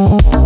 Oh,